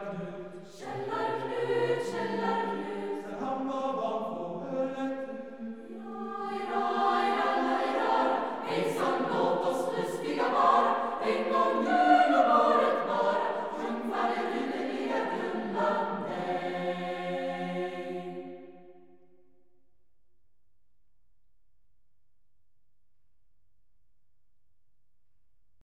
Hallelujah.